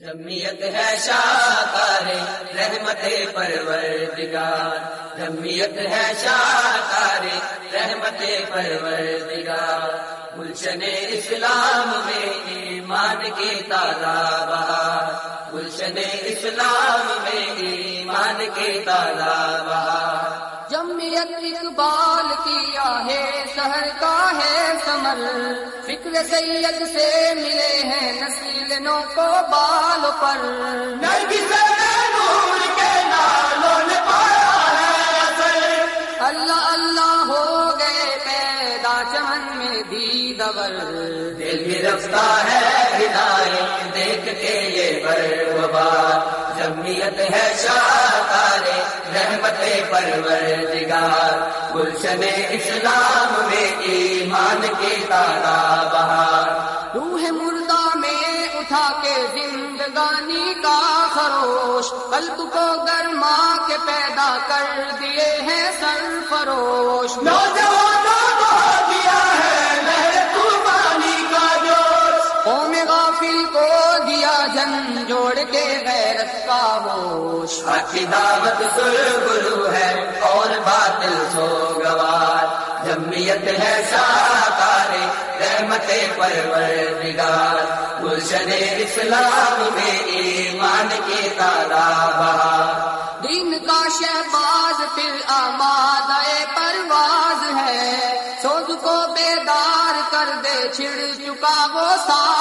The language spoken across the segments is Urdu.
جمعیت ہے شاہکار، رحمت پروردگار۔ جمعیت ہے شاہکار، رحمت پروردگار۔ گلشن اسلام میں ایمان کی تازہ بہار گلشن اسلام میں ایمان کی تازہ بہار اقبال کیا ہے شہر کا ہے سمر۔ فکر سید سے ملے ہیں نسل نو کو بال پر۔ اللہ اللہ چمن میں بھی دبر دل بھی رفتا ہے ہدایت دیکھ کے یہ بر جمعیت ہے شاکار رحمت پروردگار۔ گلشن اسلام میں ایمان کی تارا بہار۔ روح مردہ میں اٹھا کے زندگانی کا خروش۔ قلب کو گرما کے پیدا کر دیے ہیں سر فروش جوڑ کے غیرت کا ہوش اچھی دعوت سرگلو ہے اور باطل سو گوار۔ جمعیت ہے شاکار رحمت پروردگار۔ گلشن اسلام میں ایمان کی تارا بہار۔ دین کا شہباز پھر آماد پرواز ہے۔ سوز کو بیدار کر دے چھڑ چکا وہ ساز۔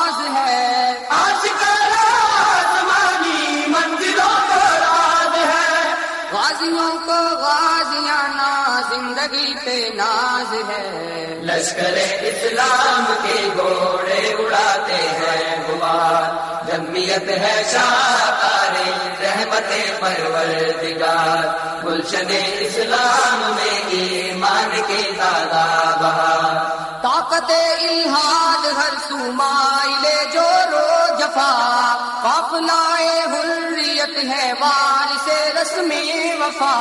غازیوں کو غازیانہ زندگی پہ ناز ہے۔ لشکر اسلام کے گھوڑے اڑاتے ہیں غبار۔ جمعیت ہے شاکار رحمت پروردگار۔ گلشن اسلام میں ایمان کی دادا بہار۔ طاقت الہاد ہر سمائلے جو رو جفا قافلائے حریت ہے، وارث رسم وفا۔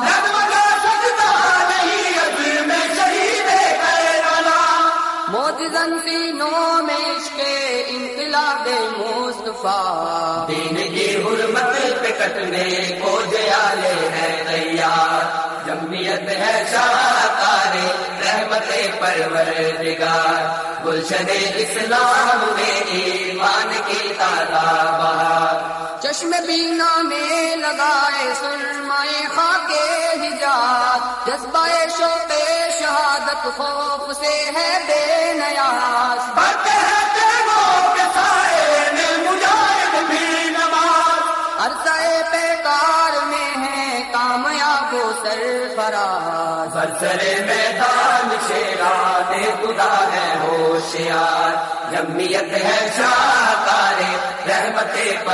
نغمہ سجدہ نہیں عزم میں شہید کربلا موجزن میں عشق انقلاب مصطفیٰ۔ دین کی حرمت پہ کٹنے کو جیالے ہے تیار۔ جمعیت ہے شاکار رحمت پروردگار۔ گلشن اسلام میں ایمان کی تازہ بہار۔ چشم بینا میں لگائے سرمائے خاک حجاب جذبہ شوق شہادت خوف سے ہے بے نیاز۔ سائے میں پیکار ہے کامیاب و سرفراز۔ برسر میدان شیران خدا ہے ہوشیار۔ جمعیت ہے رحمت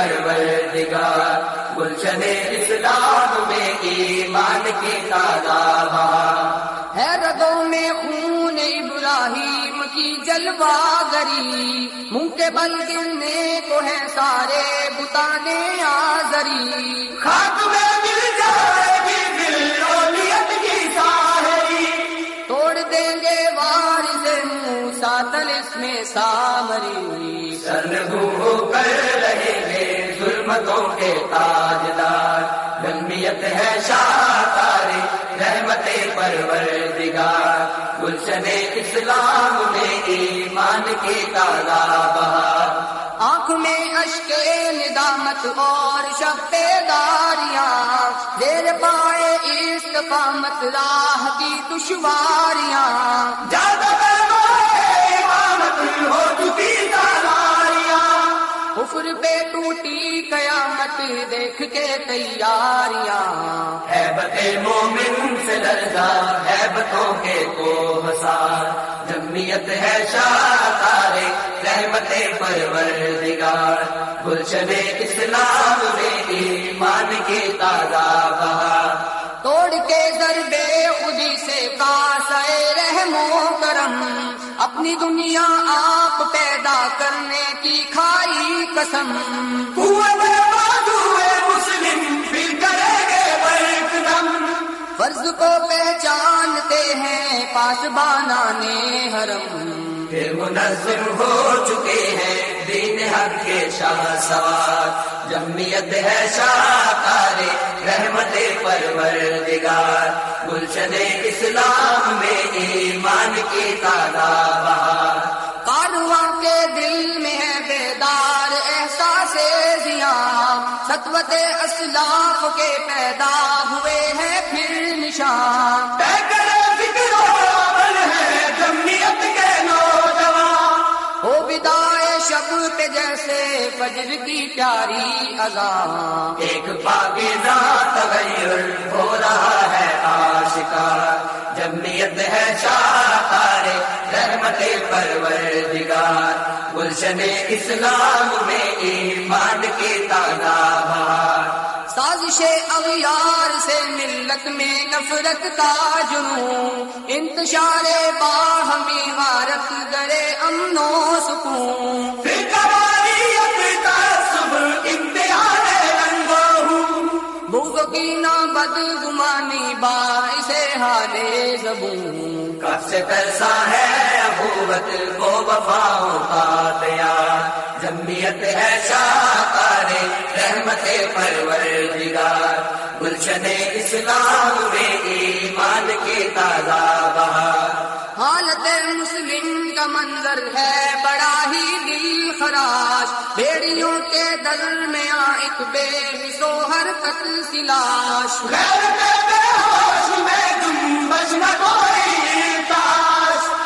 پروردگار، گلشن اسلام میں ایمان کی تازہ۔ بہار ہے رگوں میں خون ابراہیم کی جلوہ گری، منہ کے بل گرنے کو ہے سارے بتانے آزری خاک میں مل جائے گی دل اولیت کی ساحری۔ توڑ دیں گے وارث موسا تلس میں سامری۔ سرگو ہو کر رہے گے ظلمتوں کے تاجدار جمعیت ہے شاکار رحمت پروردگار۔ گلشن اسلام میں ایمان کی تازہ بہار۔ آنکھ میں اشک ندامت اور شب داریاں۔ دیر پائے استقامت راہ کی دشواریاں۔ زیادہ کرمائے امامت ہو کفر پہ ٹوٹی قیامت دیکھ کے تیاریاں۔ حیبت مومن سے لرزا حیبتوں کے کو حسار جمعیت ہے شاکار رحمت پروردگار۔ گلشن اسلام میں ایمان کی تازہ بہار۔ توڑ کے ضربے خودی سے کاسے رحم و کرم۔ اپنی دنیا آپ پیدا کرنے کی کھائی قسم فرض کو پہچانتے ہیں، پاس بانانے حرم۔ پھر منظم ہو چکے ہیں دین حق کے شاہ سوار جمعیت ہے شاہکار رحمت پروردگار۔ گلشن اسلام میں ایمان کی تعداد بہار۔ ستوت اسلاف کے پیدا ہوئے ہیں پھر نشان۔ ہے جمعیت کے نوجوان۔ ہو بدائے شب جیسے فجر کی پیاری اذان۔ ایک پاکیزہ تغیر ہو رہا ہے آشکار جمعیت ہے شاہکار رحمت پروردگار، گلشن اسلام میں ایمان کی تازہ بہار سازش اغیار سے ملت میں نفرت کا جنون۔ انتشار باہمی غارت گرے امن و سکون۔ پھر بد گمانی باعث حال زبون۔ کب سے ترسا ہے ابوبت کو وفاؤں کا تیار۔ جمعیت ہے شاہکار رحمت پروردگار۔ گلشن اسلام میں ایمان کی تازہ بہار۔ حالت مسلم کا منظر ہے بڑا ہی دل خراش۔ بیڑیوں کے درمیان ایک بے حصو حرکت سلاش۔ غیر میں بے ہوش میں گنبش نہ کوئی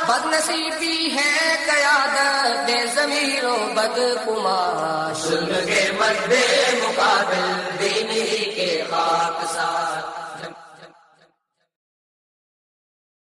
بد نصیبی ہے قیادت ضمیر و بد کمار ظلم کے مدے مقابل دین ہی کے خاک سار